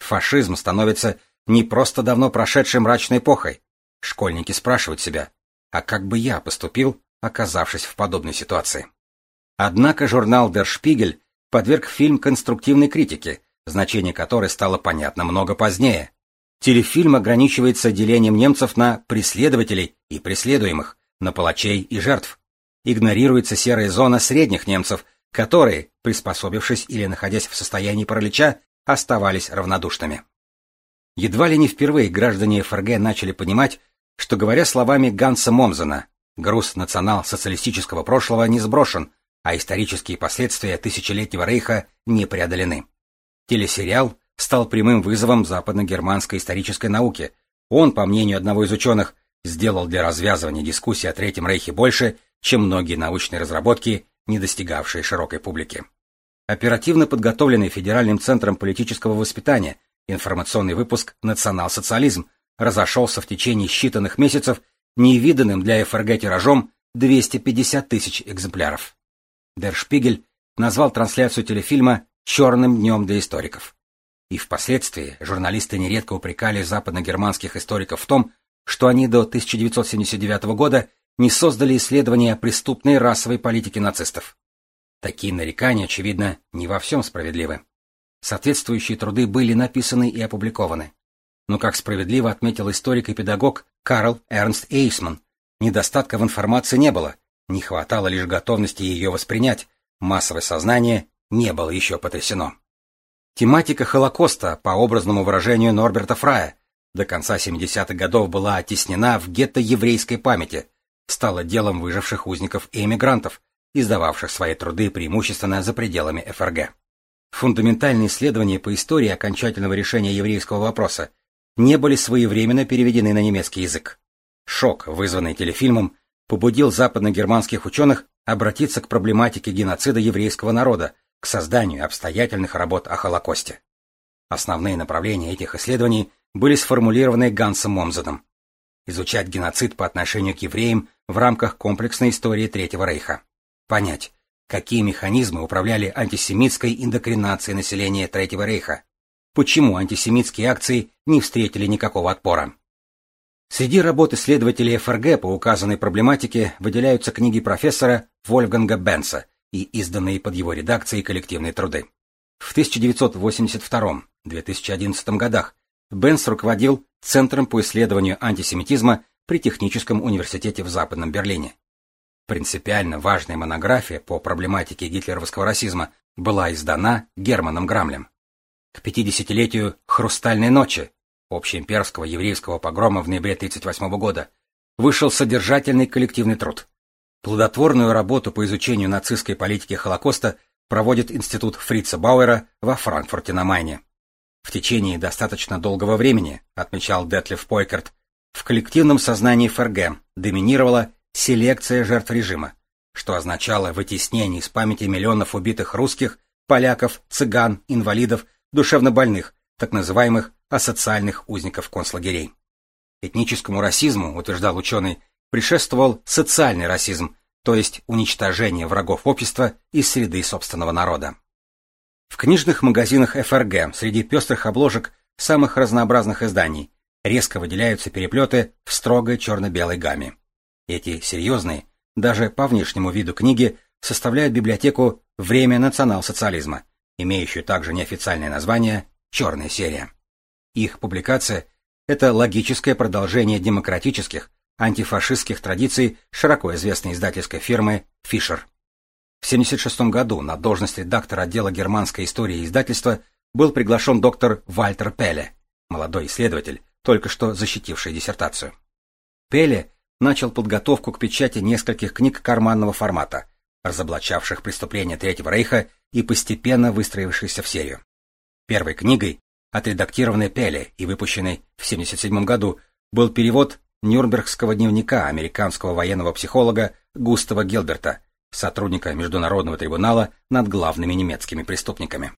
Фашизм становится не просто давно прошедшей мрачной эпохой. Школьники спрашивают себя, а как бы я поступил, оказавшись в подобной ситуации? Однако журнал Der Spiegel подверг фильм конструктивной критике, значение которой стало понятно много позднее. Телефильм ограничивается делением немцев на преследователей и преследуемых, на палачей и жертв. Игнорируется серая зона средних немцев, которые, приспособившись или находясь в состоянии паралича, оставались равнодушными. Едва ли не впервые граждане ФРГ начали понимать, что, говоря словами Ганса Момзена, груз национал-социалистического прошлого не сброшен, а исторические последствия тысячелетнего рейха не преодолены. Телесериал стал прямым вызовом западно-германской исторической науки. Он, по мнению одного из ученых, сделал для развязывания дискуссии о Третьем Рейхе больше, чем многие научные разработки, не достигавшие широкой публики. Оперативно подготовленный Федеральным центром политического воспитания информационный выпуск «Национал-социализм» разошелся в течение считанных месяцев невиданным для ФРГ тиражом 250 тысяч экземпляров. Дер Шпигель назвал трансляцию телефильма «черным днем для историков». И впоследствии журналисты нередко упрекали западногерманских историков в том, что они до 1979 года не создали исследования о преступной расовой политике нацистов. Такие нарекания, очевидно, не во всем справедливы. Соответствующие труды были написаны и опубликованы. Но, как справедливо отметил историк и педагог Карл Эрнст Эйсман, недостатка в информации не было, не хватало лишь готовности ее воспринять, массовое сознание не было еще потрясено. Тематика Холокоста, по образному выражению Норберта Фрая, до конца 70-х годов была оттеснена в гетто еврейской памяти, стала делом выживших узников и эмигрантов, издававших свои труды преимущественно за пределами ФРГ. Фундаментальные исследования по истории окончательного решения еврейского вопроса не были своевременно переведены на немецкий язык. Шок, вызванный телефильмом, побудил западногерманских ученых обратиться к проблематике геноцида еврейского народа, к созданию обстоятельных работ о Холокосте. Основные направления этих исследований были сформулированы Гансом Момзеном. Изучать геноцид по отношению к евреям в рамках комплексной истории Третьего Рейха. Понять, какие механизмы управляли антисемитской индокринацией населения Третьего Рейха. Почему антисемитские акции не встретили никакого отпора. Среди работ исследователей ФРГ по указанной проблематике выделяются книги профессора Вольфганга Бенса и изданные под его редакцией коллективные труды. В 1982-2011 годах Бенс руководил Центром по исследованию антисемитизма при Техническом университете в Западном Берлине. Принципиально важная монография по проблематике гитлеровского расизма была издана Германом Грамлем. К 50-летию «Хрустальной ночи» общеимперского еврейского погрома в ноябре 1938 года вышел содержательный коллективный труд. Плодотворную работу по изучению нацистской политики Холокоста проводит Институт Фрица Бауэра во Франкфурте на Майне. В течение достаточно долгого времени, отмечал Детлев Пойкерт, в коллективном сознании ФРГ доминировала селекция жертв режима, что означало вытеснение из памяти миллионов убитых русских, поляков, цыган, инвалидов, душевнобольных, так называемых асоциальных узников концлагерей. Этническому расизму, утверждал ученый, предшествовал социальный расизм, то есть уничтожение врагов общества из среды собственного народа. В книжных магазинах ФРГ среди пестрых обложек самых разнообразных изданий резко выделяются переплеты в строгой черно-белой гамме. Эти серьезные, даже по внешнему виду книги, составляют библиотеку «Время национал-социализма», имеющую также неофициальное название «Черная серия». Их публикация – это логическое продолжение демократических, антифашистских традиций широко известной издательской фирмы «Фишер». В 1976 году на должность редактора отдела германской истории издательства был приглашен доктор Вальтер Пеле, молодой исследователь, только что защитивший диссертацию. Пеле начал подготовку к печати нескольких книг карманного формата, разоблачавших преступления Третьего Рейха и постепенно выстроившихся в серию. Первой книгой, отредактированной Пеле и выпущенной в 1977 году, был перевод Нюрнбергского дневника американского военного психолога Густава Гилберта, сотрудника Международного трибунала над главными немецкими преступниками.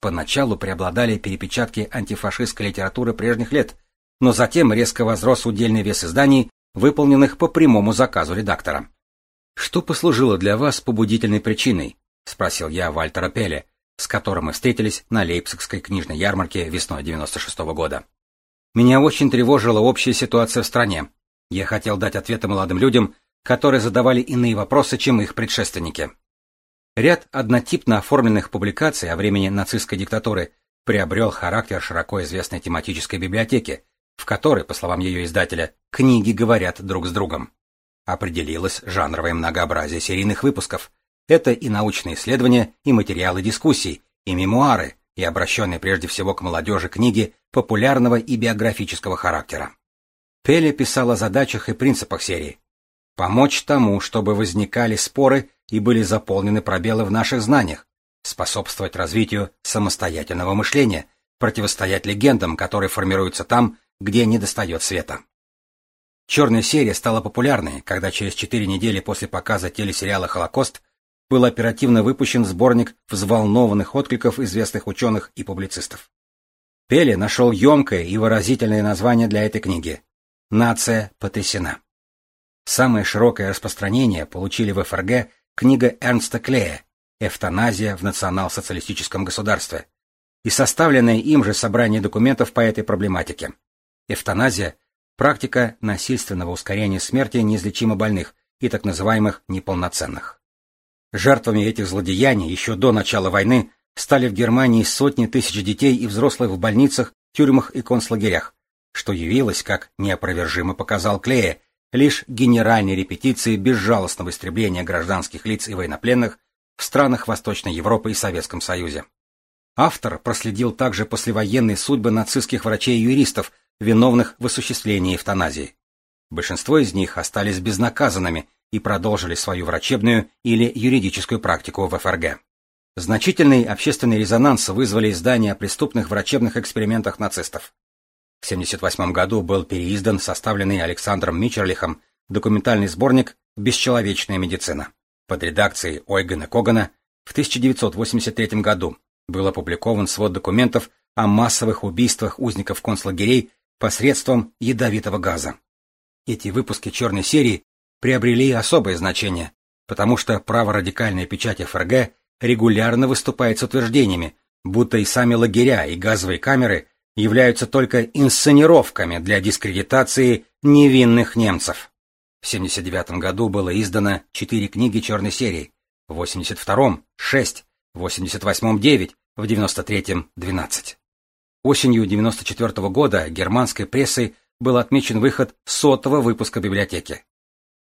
Поначалу преобладали перепечатки антифашистской литературы прежних лет, но затем резко возрос удельный вес изданий, выполненных по прямому заказу редактора. «Что послужило для вас побудительной причиной?» — спросил я Вальтера Пеле, с которым мы встретились на Лейпцигской книжной ярмарке весной 96 -го года. Меня очень тревожила общая ситуация в стране. Я хотел дать ответы молодым людям, которые задавали иные вопросы, чем их предшественники. Ряд однотипно оформленных публикаций о времени нацистской диктатуры приобрел характер широко известной тематической библиотеки, в которой, по словам ее издателя, книги говорят друг с другом. Определилось жанровое многообразие серийных выпусков. Это и научные исследования, и материалы дискуссий, и мемуары, и обращенные прежде всего к молодежи книги популярного и биографического характера. Пеле писал о задачах и принципах серии. Помочь тому, чтобы возникали споры и были заполнены пробелы в наших знаниях, способствовать развитию самостоятельного мышления, противостоять легендам, которые формируются там, где недостает света. Черная серия стала популярной, когда через четыре недели после показа телесериала «Холокост» был оперативно выпущен сборник взволнованных откликов известных ученых и публицистов. Пеле нашел емкое и выразительное название для этой книги «Нация потрясена». Самое широкое распространение получили в ФРГ книга Эрнста Клея «Эвтаназия в национал-социалистическом государстве» и составленное им же собрание документов по этой проблематике. Эвтаназия – практика насильственного ускорения смерти неизлечимо больных и так называемых неполноценных. Жертвами этих злодеяний еще до начала войны стали в Германии сотни тысяч детей и взрослых в больницах, тюрьмах и концлагерях, что явилось, как неопровержимо показал Клея, лишь генеральной репетицией безжалостного истребления гражданских лиц и военнопленных в странах Восточной Европы и Советском Союзе. Автор проследил также послевоенные судьбы нацистских врачей и юристов, виновных в осуществлении эвтаназии. Большинство из них остались безнаказанными и продолжили свою врачебную или юридическую практику в ФРГ. Значительный общественный резонанс вызвали издания о преступных врачебных экспериментах нацистов. В 1978 году был переиздан составленный Александром Мичерлихом документальный сборник «Бесчеловечная медицина». Под редакцией Ойгена Когана в 1983 году был опубликован свод документов о массовых убийствах узников концлагерей посредством ядовитого газа. Эти выпуски черной серии приобрели особое значение, потому что праворадикальная печать ФРГ регулярно выступает с утверждениями, будто и сами лагеря и газовые камеры являются только инсценировками для дискредитации невинных немцев. В 1979 году было издано четыре книги черной серии, в 82-м — шесть, в 88-м — девять, в 93-м — двенадцать. Осенью 94 -го года германской прессой был отмечен выход сотого выпуска библиотеки.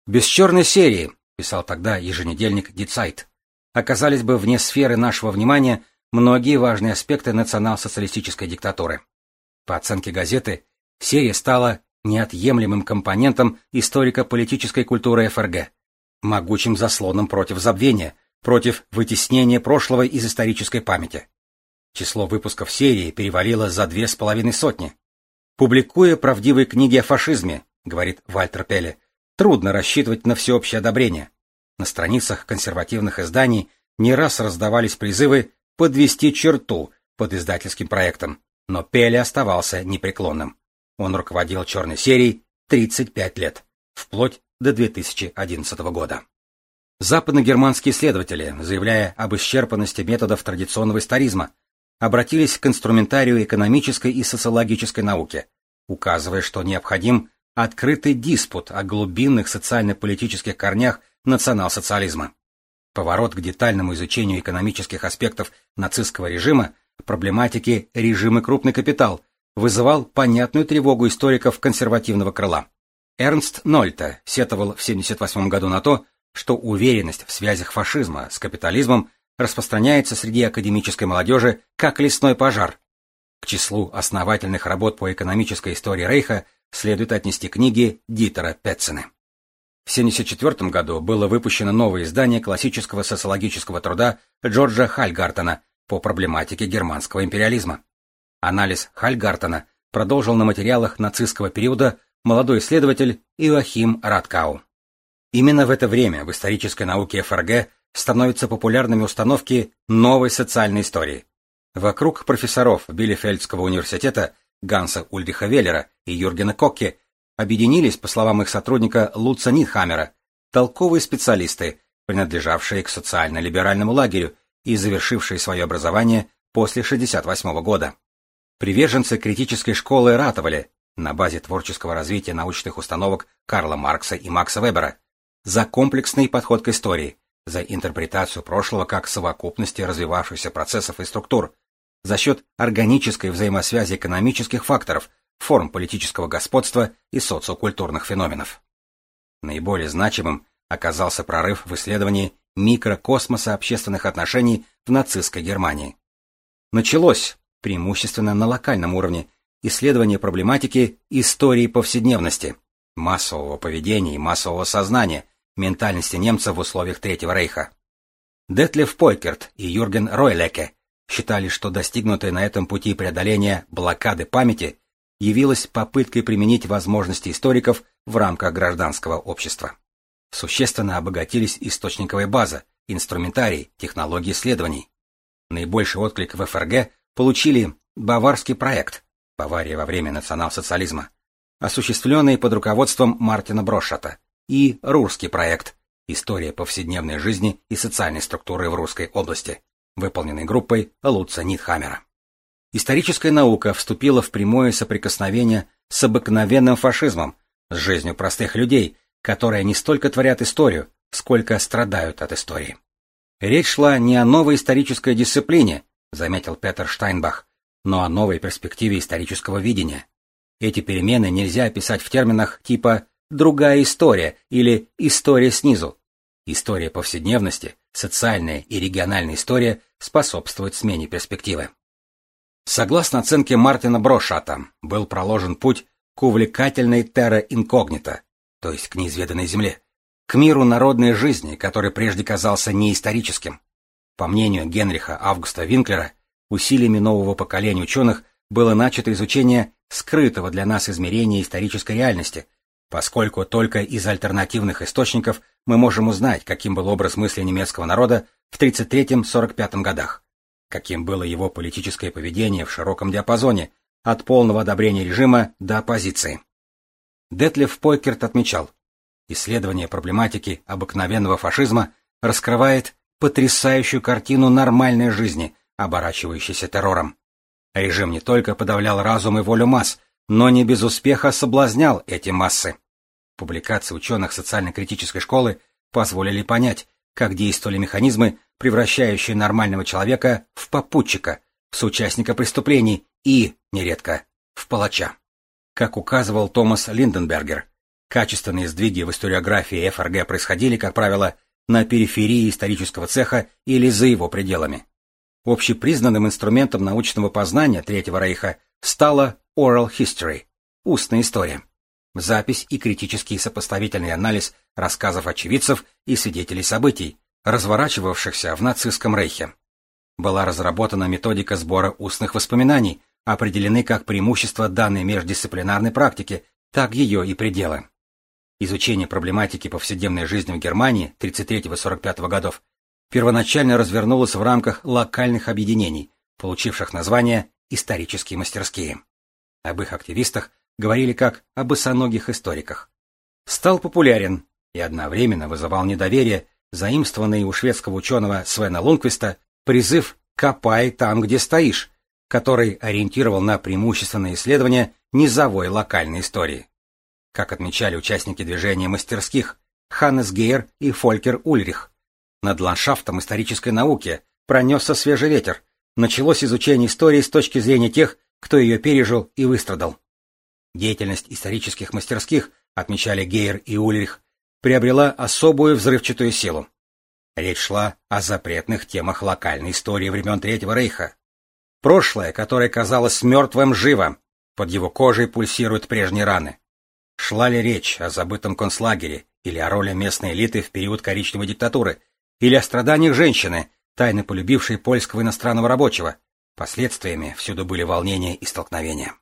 «Без черной серии», — писал тогда еженедельник Дицайт, оказались бы вне сферы нашего внимания многие важные аспекты национал-социалистической диктатуры. По оценке газеты, серия стала неотъемлемым компонентом историко-политической культуры ФРГ, могучим заслоном против забвения, против вытеснения прошлого из исторической памяти. Число выпусков серии перевалило за две с половиной сотни. Публикуя правдивые книги о фашизме, говорит Вальтер Пеле, трудно рассчитывать на всеобщее одобрение. На страницах консервативных изданий не раз раздавались призывы подвести черту под издательским проектом, но Пеле оставался непреклонным. Он руководил черной серией 35 лет, вплоть до 2011 года. Западногерманские исследователи, заявляя об исчерпанности методов традиционного историзма, обратились к инструментарию экономической и социологической науки, указывая, что необходим открытый диспут о глубинных социально-политических корнях национал-социализма. Поворот к детальному изучению экономических аспектов нацистского режима, проблематики режима крупный капитал, вызывал понятную тревогу историков консервативного крыла. Эрнст Нольта сетовал в 1978 году на то, что уверенность в связях фашизма с капитализмом распространяется среди академической молодежи как лесной пожар. К числу основательных работ по экономической истории Рейха следует отнести книги Дитера Петцена. В 1974 году было выпущено новое издание классического социологического труда Джорджа Хальгартена по проблематике германского империализма. Анализ Хальгартена продолжил на материалах нацистского периода молодой исследователь Иоахим Радкау. Именно в это время в исторической науке ФРГ становятся популярными установки новой социальной истории. Вокруг профессоров Билефельдского университета Ганса Ульриха Веллера и Юргена Кокке объединились, по словам их сотрудника Луца Нитхаммера, толковые специалисты, принадлежавшие к социально-либеральному лагерю и завершившие свое образование после 1968 года. Приверженцы критической школы ратовали, на базе творческого развития научных установок Карла Маркса и Макса Вебера, за комплексный подход к истории, за интерпретацию прошлого как совокупности развивавшихся процессов и структур, за счет органической взаимосвязи экономических факторов, форм политического господства и социокультурных феноменов. Наиболее значимым оказался прорыв в исследовании микрокосмоса общественных отношений в нацистской Германии. Началось, преимущественно на локальном уровне, исследование проблематики истории повседневности, массового поведения и массового сознания, ментальности немцев в условиях Третьего Рейха. Детлев Пойкерт и Юрген Ройлеке считали, что достигнутое на этом пути преодоление блокады памяти явилось попыткой применить возможности историков в рамках гражданского общества. Существенно обогатились источниковая база, инструментарий, технологии исследований. Наибольший отклик в ФРГ получили Баварский проект «Бавария во время национал-социализма», осуществленный под руководством Мартина Брошата, и Рурский проект «История повседневной жизни и социальной структуры в русской области», выполненный группой Луца Нитхаммера. Историческая наука вступила в прямое соприкосновение с обыкновенным фашизмом, с жизнью простых людей, которые не столько творят историю, сколько страдают от истории. Речь шла не о новой исторической дисциплине, заметил Петер Штайнбах, но о новой перспективе исторического видения. Эти перемены нельзя описать в терминах типа «другая история» или «история снизу». История повседневности, социальная и региональная история способствуют смене перспективы. Согласно оценке Мартина Брошата, был проложен путь к увлекательной терра инкогнито, то есть к неизведанной земле, к миру народной жизни, который прежде казался неисторическим. По мнению Генриха Августа Винклера, усилиями нового поколения ученых было начато изучение скрытого для нас измерения исторической реальности, поскольку только из альтернативных источников мы можем узнать, каким был образ мысли немецкого народа в 33-45 годах, каким было его политическое поведение в широком диапазоне, от полного одобрения режима до оппозиции. Детлев Пойкерт отмечал, исследование проблематики обыкновенного фашизма раскрывает потрясающую картину нормальной жизни, оборачивающейся террором. Режим не только подавлял разум и волю масс, но не без успеха соблазнял эти массы. Публикации ученых социально-критической школы позволили понять, как действовали механизмы, превращающие нормального человека в попутчика, в соучастника преступлений и, нередко, в палача. Как указывал Томас Линденбергер, качественные сдвиги в историографии ФРГ происходили, как правило, на периферии исторического цеха или за его пределами. Общепризнанным инструментом научного познания Третьего Рейха стала oral history – устная история. Запись и критический сопоставительный анализ рассказов очевидцев и свидетелей событий, разворачивавшихся в нацистском рейхе. Была разработана методика сбора устных воспоминаний, определены как преимущества данной междисциплинарной практики, так ее и пределы. Изучение проблематики повседневной жизни в Германии 33-45 годов первоначально развернулось в рамках локальных объединений, получивших название «исторические мастерские». Об их активистах говорили как о босоногих историках. Стал популярен и одновременно вызывал недоверие, заимствованный у шведского ученого Свена Лунквиста призыв «Копай там, где стоишь», который ориентировал на преимущественное исследование низовой локальной истории. Как отмечали участники движения мастерских Ханнес Гейер и Фолькер Ульрих, над ландшафтом исторической науки пронесся свежий ветер, началось изучение истории с точки зрения тех, кто ее пережил и выстрадал. Деятельность исторических мастерских, отмечали Гейер и Ульрих, приобрела особую взрывчатую силу. Речь шла о запретных темах локальной истории времен Третьего Рейха. Прошлое, которое казалось мертвым, живо, под его кожей пульсируют прежние раны. Шла ли речь о забытом концлагере или о роли местной элиты в период коричневой диктатуры, или о страданиях женщины, тайно полюбившей польского иностранного рабочего, последствиями всюду были волнения и столкновения.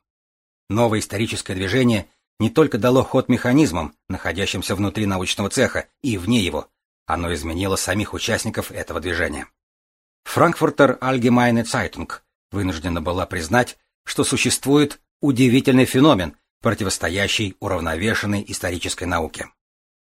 Новое историческое движение не только дало ход механизмам, находящимся внутри научного цеха и вне его, оно изменило самих участников этого движения. Франкфуртер Allgemeine Zeitung вынуждена была признать, что существует удивительный феномен, противостоящий уравновешенной исторической науке.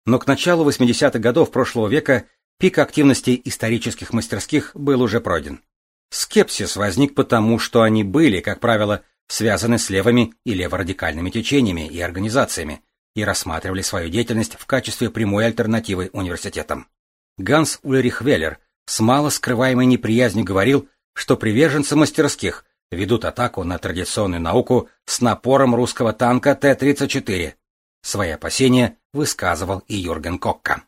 Но к началу 80-х годов прошлого века пик активности исторических мастерских был уже пройден. Скепсис возник потому, что они были, как правило, связаны с левыми и леворадикальными течениями и организациями и рассматривали свою деятельность в качестве прямой альтернативы университетам. Ганс Ульрих Веллер с мало скрываемой неприязнью говорил, что приверженцы мастерских ведут атаку на традиционную науку с напором русского танка Т-34. Свои опасения высказывал и Юрген Кокка.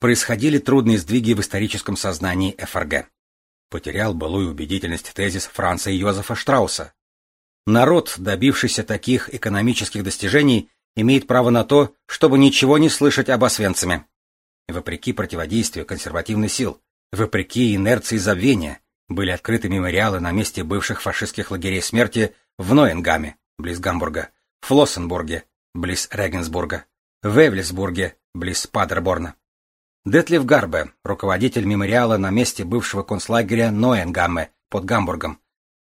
Происходили трудные сдвиги в историческом сознании ФРГ. Потерял былую убедительность тезис Франца Йозефа Штрауса. Народ, добившийся таких экономических достижений, имеет право на то, чтобы ничего не слышать об Освенциме. Вопреки противодействию консервативных сил, вопреки инерции забвения, были открыты мемориалы на месте бывших фашистских лагерей смерти в Ноенгаме, близ Гамбурга, Флоссенбурге, близ Регенсбурга, в Эвлисбурге, близ Падерборна. Детлев Гарбе, руководитель мемориала на месте бывшего концлагеря Ноенгамме под Гамбургом,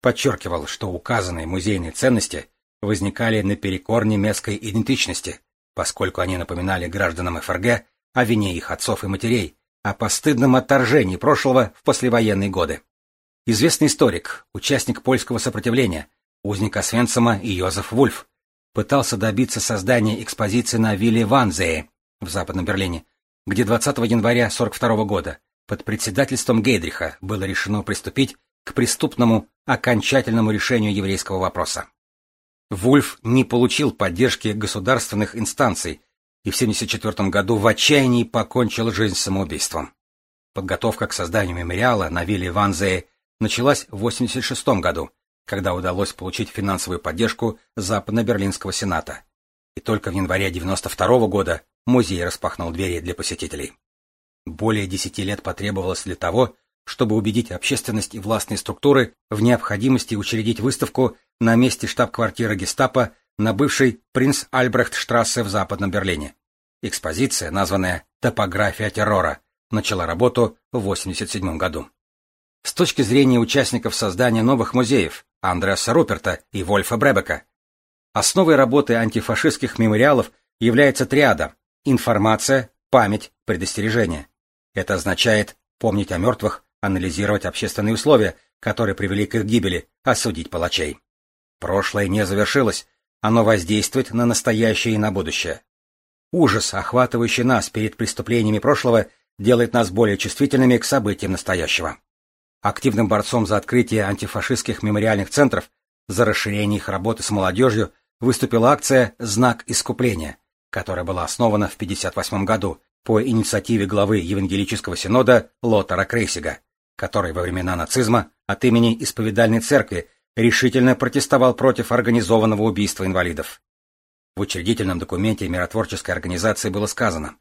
подчеркивал, что указанные музейные ценности возникали наперекор немецкой идентичности, поскольку они напоминали гражданам ФРГ о вине их отцов и матерей, о постыдном отторжении прошлого в послевоенные годы. Известный историк, участник польского сопротивления, узник Освенцима Йозеф Вульф, пытался добиться создания экспозиции на вилле Ванзее в Западном Берлине, где 20 января 1942 года под председательством Гейдриха было решено приступить к преступному окончательному решению еврейского вопроса. Вульф не получил поддержки государственных инстанций и в 1974 году в отчаянии покончил жизнь самоубийством. Подготовка к созданию мемориала на вилле Ванзее началась в 1986 году, когда удалось получить финансовую поддержку Западно-Берлинского сената. И только в январе 92 года музей распахнул двери для посетителей. Более десяти лет потребовалось для того, чтобы убедить общественность и властные структуры в необходимости учредить выставку на месте штаб-квартиры гестапо на бывшей Принц Альбрехт-штрассе в Западном Берлине. Экспозиция, названная «Топография террора», начала работу в 1987 году. С точки зрения участников создания новых музеев Андреаса Руперта и Вольфа Бребека, основой работы антифашистских мемориалов является триада «информация», «память», «предостережение». Это означает помнить о мертвых, анализировать общественные условия, которые привели к их гибели, осудить палачей. Прошлое не завершилось, оно воздействует на настоящее и на будущее. Ужас, охватывающий нас перед преступлениями прошлого, делает нас более чувствительными к событиям настоящего. Активным борцом за открытие антифашистских мемориальных центров, за расширение их работы с молодежью выступила акция «Знак искупления», которая была основана в 1958 году по инициативе главы Евангелического синода Лотара Крейсига, который во времена нацизма от имени исповедальной церкви решительно протестовал против организованного убийства инвалидов. В учредительном документе миротворческой организации было сказано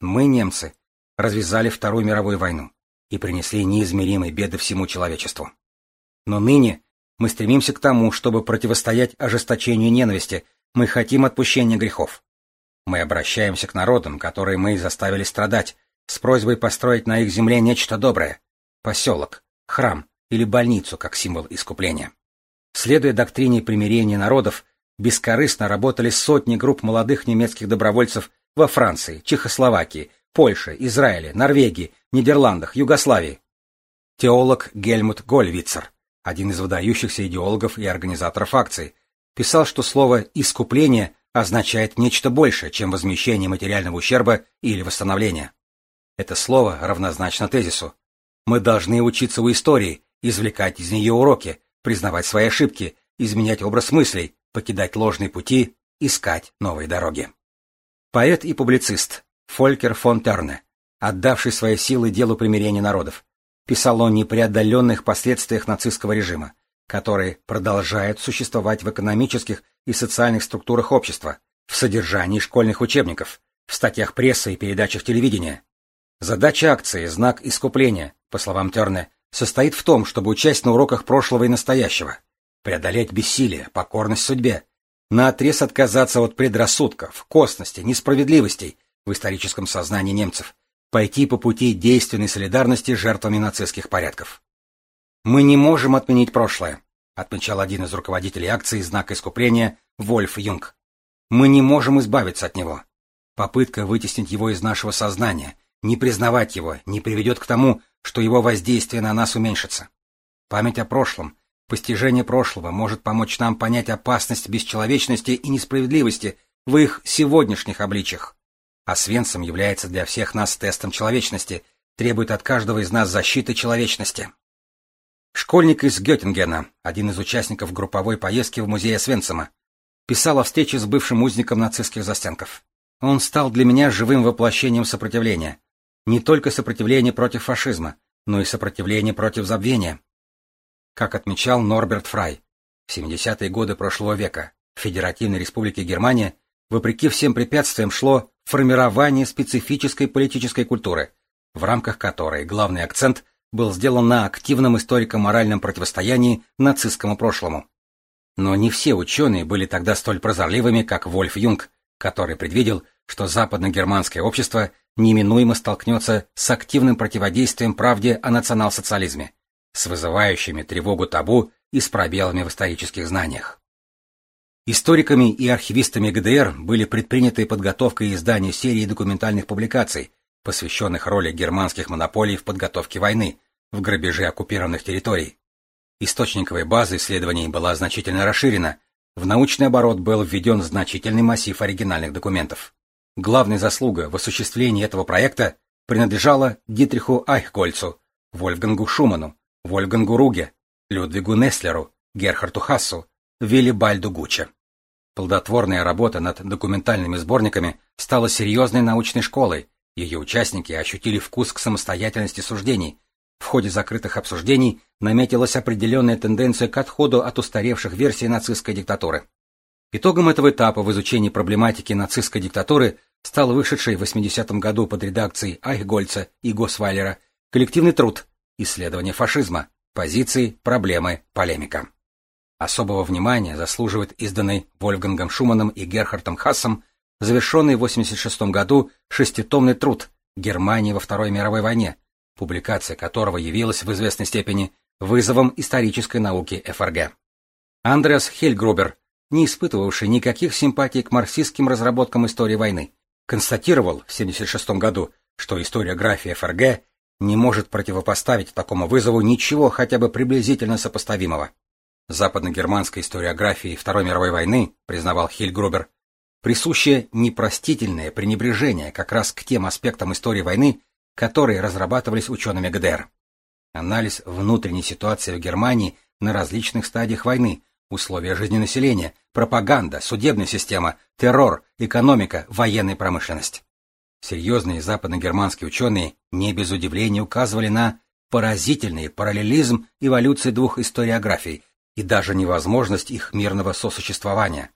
«Мы, немцы, развязали Вторую мировую войну и принесли неизмеримые беды всему человечеству. Но ныне мы стремимся к тому, чтобы противостоять ожесточению ненависти, мы хотим отпущения грехов. Мы обращаемся к народам, которые мы заставили страдать, с просьбой построить на их земле нечто доброе – поселок, храм или больницу как символ искупления. Следуя доктрине примирения народов, бескорыстно работали сотни групп молодых немецких добровольцев во Франции, Чехословакии, Польше, Израиле, Норвегии, Нидерландах, Югославии. Теолог Гельмут Гольвицер, один из выдающихся идеологов и организаторов акции, писал, что слово «искупление» означает нечто большее, чем возмещение материального ущерба или восстановление. Это слово равнозначно тезису. Мы должны учиться у истории, извлекать из нее уроки, признавать свои ошибки, изменять образ мыслей, покидать ложные пути, искать новые дороги. Поэт и публицист Фолькер фон Терне, отдавший свои силы делу примирения народов, писал о непреодоленных последствиях нацистского режима, которые продолжают существовать в экономических и социальных структурах общества, в содержании школьных учебников, в статьях прессы и передачах телевидения. Задача акции «Знак искупления», по словам Терне, состоит в том, чтобы участь на уроках прошлого и настоящего, преодолеть бессилие, покорность судьбе, наотрез отказаться от предрассудков, косности, несправедливостей в историческом сознании немцев, пойти по пути действенной солидарности с жертвами нацистских порядков. «Мы не можем отменить прошлое», отмечал один из руководителей акции «Знак искупления» Вольф Юнг. «Мы не можем избавиться от него. Попытка вытеснить его из нашего сознания, не признавать его, не приведет к тому, что его воздействие на нас уменьшится. Память о прошлом, постижение прошлого может помочь нам понять опасность бесчеловечности и несправедливости в их сегодняшних обличиях. А Свенцем является для всех нас тестом человечности, требует от каждого из нас защиты человечности. Школьник из Геттингена, один из участников групповой поездки в музей Освенцима, писал о встрече с бывшим узником нацистских застенков. Он стал для меня живым воплощением сопротивления, не только сопротивление против фашизма, но и сопротивление против забвения. Как отмечал Норберт Фрай, в 70-е годы прошлого века в Федеративной Республике Германия, вопреки всем препятствиям, шло формирование специфической политической культуры, в рамках которой главный акцент был сделан на активном историко-моральном противостоянии нацистскому прошлому. Но не все ученые были тогда столь прозорливыми, как Вольф Юнг, который предвидел, что западно-германское общество неминуемо столкнется с активным противодействием правде о национал-социализме, с вызывающими тревогу табу и с пробелами в исторических знаниях. Историками и архивистами ГДР были предприняты подготовка и издание серии документальных публикаций, посвященных роли германских монополий в подготовке войны, в грабеже оккупированных территорий. Источниковая база исследований была значительно расширена, в научный оборот был введен значительный массив оригинальных документов. Главная заслуга в осуществлении этого проекта принадлежала Дитриху Айхгольцу, Вольфгангу Шуману, Вольфгангу Руге, Людвигу Неслеру, Герхарту Хассу, Виллибальду Гучче. Плодотворная работа над документальными сборниками стала серьезной научной школой, ее участники ощутили вкус к самостоятельности суждений, В ходе закрытых обсуждений наметилась определенная тенденция к отходу от устаревших версий нацистской диктатуры. Итогом этого этапа в изучении проблематики нацистской диктатуры стал вышедший в 80-м году под редакцией Айхгольца и Госвайлера коллективный труд «Исследование фашизма. Позиции, проблемы, полемика». Особого внимания заслуживает изданный Вольфгангом Шуманом и Герхардом Хассом завершенный в 86 году шеститомный труд «Германия во Второй мировой войне», публикация которого явилась в известной степени вызовом исторической науки ФРГ. Андреас Хельгрубер, не испытывавший никаких симпатий к марксистским разработкам истории войны, констатировал в 1976 году, что историография ФРГ не может противопоставить такому вызову ничего хотя бы приблизительно сопоставимого. Западно-германской историографии Второй мировой войны, признавал Хильгрубер, присуще непростительное пренебрежение как раз к тем аспектам истории войны, которые разрабатывались учеными ГДР. Анализ внутренней ситуации в Германии на различных стадиях войны, условия жизни населения, пропаганда, судебная система, террор, экономика, военная промышленность. Серьезные западно-германские ученые не без удивления указывали на поразительный параллелизм эволюции двух историографий и даже невозможность их мирного сосуществования.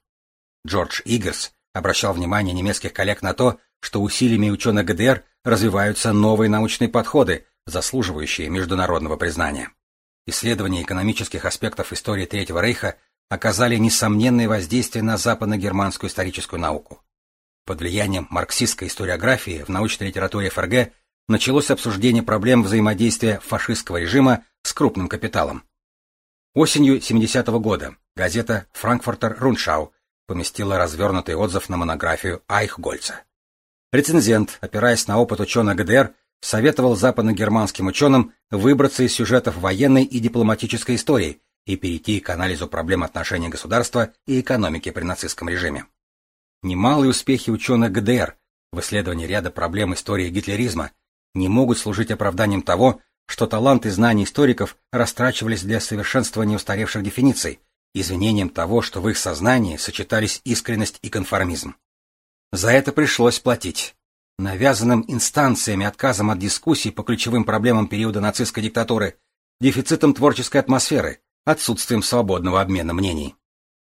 Джордж Игерс обращал внимание немецких коллег на то, что усилиями ученых ГДР развиваются новые научные подходы, заслуживающие международного признания. Исследования экономических аспектов истории Третьего Рейха оказали несомненное воздействие на западно-германскую историческую науку. Под влиянием марксистской историографии в научной литературе ФРГ началось обсуждение проблем взаимодействия фашистского режима с крупным капиталом. Осенью 70-го года газета «Франкфуртер Руншау» поместила развернутый отзыв на монографию Айхгольца. Рецензент, опираясь на опыт ученых ГДР, советовал западно-германским ученым выбраться из сюжетов военной и дипломатической истории и перейти к анализу проблем отношений государства и экономики при нацистском режиме. Немалые успехи ученых ГДР в исследовании ряда проблем истории гитлеризма не могут служить оправданием того, что таланты знаний историков растрачивались для совершенствования устаревших дефиниций, извинением того, что в их сознании сочетались искренность и конформизм. За это пришлось платить. Навязанным инстанциями отказом от дискуссий по ключевым проблемам периода нацистской диктатуры, дефицитом творческой атмосферы, отсутствием свободного обмена мнений.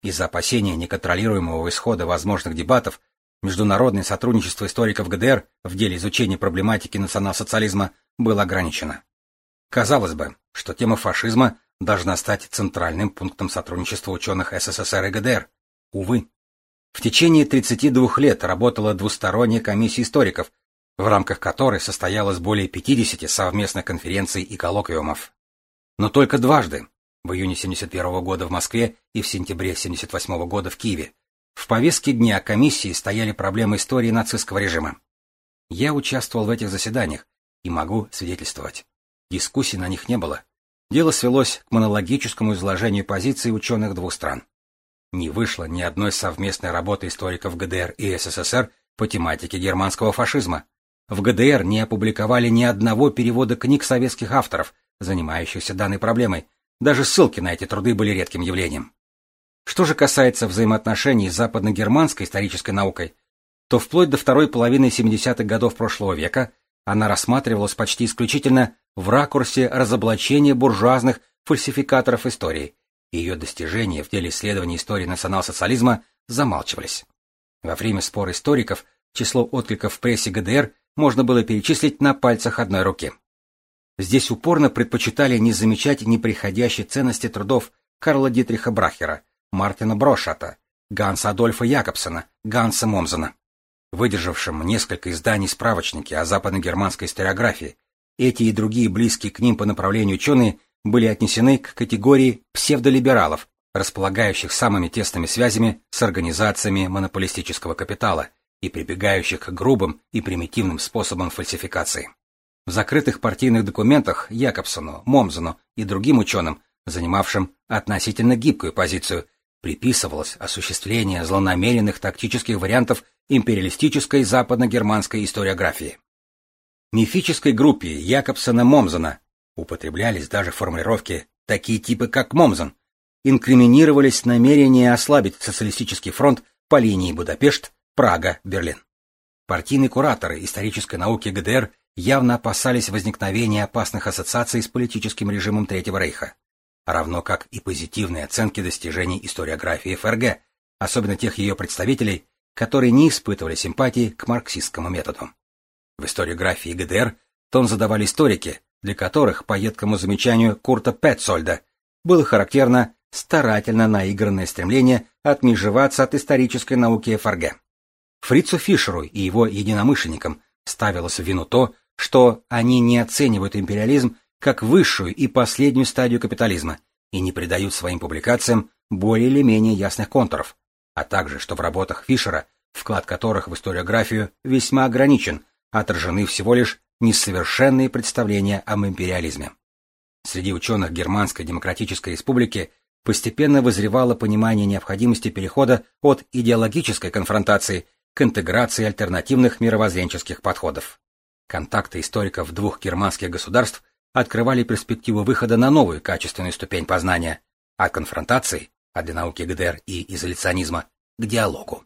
Из-за опасения неконтролируемого исхода возможных дебатов международное сотрудничество историков ГДР в деле изучения проблематики национал-социализма было ограничено. Казалось бы, что тема фашизма должна стать центральным пунктом сотрудничества ученых СССР и ГДР. Увы. В течение 32 лет работала двусторонняя комиссия историков, в рамках которой состоялось более 50 совместных конференций и коллоквиумов. Но только дважды, в июне 71 года в Москве и в сентябре 78 года в Киеве, в повестке дня комиссии стояли проблемы истории нацистского режима. Я участвовал в этих заседаниях и могу свидетельствовать. Дискуссий на них не было. Дело свелось к монологическому изложению позиций ученых двух стран не вышло ни одной совместной работы историков ГДР и СССР по тематике германского фашизма. В ГДР не опубликовали ни одного перевода книг советских авторов, занимающихся данной проблемой. Даже ссылки на эти труды были редким явлением. Что же касается взаимоотношений с западно-германской исторической наукой, то вплоть до второй половины 70-х годов прошлого века она рассматривалась почти исключительно в ракурсе разоблачения буржуазных фальсификаторов истории ее достижения в деле исследования истории национал-социализма замалчивались. Во время спора историков число откликов в прессе ГДР можно было перечислить на пальцах одной руки. Здесь упорно предпочитали не замечать неприходящей ценности трудов Карла Дитриха Брахера, Мартина Брошата, Ганса Адольфа Якобсона, Ганса Момзена. Выдержавшим несколько изданий справочники о западно-германской историографии, эти и другие близкие к ним по направлению ученые были отнесены к категории псевдолибералов, располагающих самыми тесными связями с организациями монополистического капитала и прибегающих к грубым и примитивным способам фальсификации. В закрытых партийных документах Якобсону, Момзену и другим ученым, занимавшим относительно гибкую позицию, приписывалось осуществление злонамеренных тактических вариантов империалистической западно-германской историографии. Мифической группе Якобсона-Момзена Употреблялись даже формулировки такие типы, как Момзен. Инкриминировались намерения ослабить социалистический фронт по линии Будапешт, Прага, Берлин. Партийные кураторы исторической науки ГДР явно опасались возникновения опасных ассоциаций с политическим режимом Третьего Рейха, равно как и позитивные оценки достижений историографии ФРГ, особенно тех ее представителей, которые не испытывали симпатии к марксистскому методу. В историографии ГДР тон задавали историки, для которых, по едкому замечанию Курта Петцольда, было характерно старательно наигранное стремление отмежеваться от исторической науки ФРГ. Фрицу Фишеру и его единомышленникам ставилось в вину то, что они не оценивают империализм как высшую и последнюю стадию капитализма и не придают своим публикациям более или менее ясных контуров, а также, что в работах Фишера, вклад которых в историографию весьма ограничен, отражены всего лишь несовершенные представления об империализме. Среди ученых Германской Демократической Республики постепенно вызревало понимание необходимости перехода от идеологической конфронтации к интеграции альтернативных мировоззренческих подходов. Контакты историков двух германских государств открывали перспективу выхода на новую качественную ступень познания от конфронтации, от для науки ГДР и изоляционизма, к диалогу.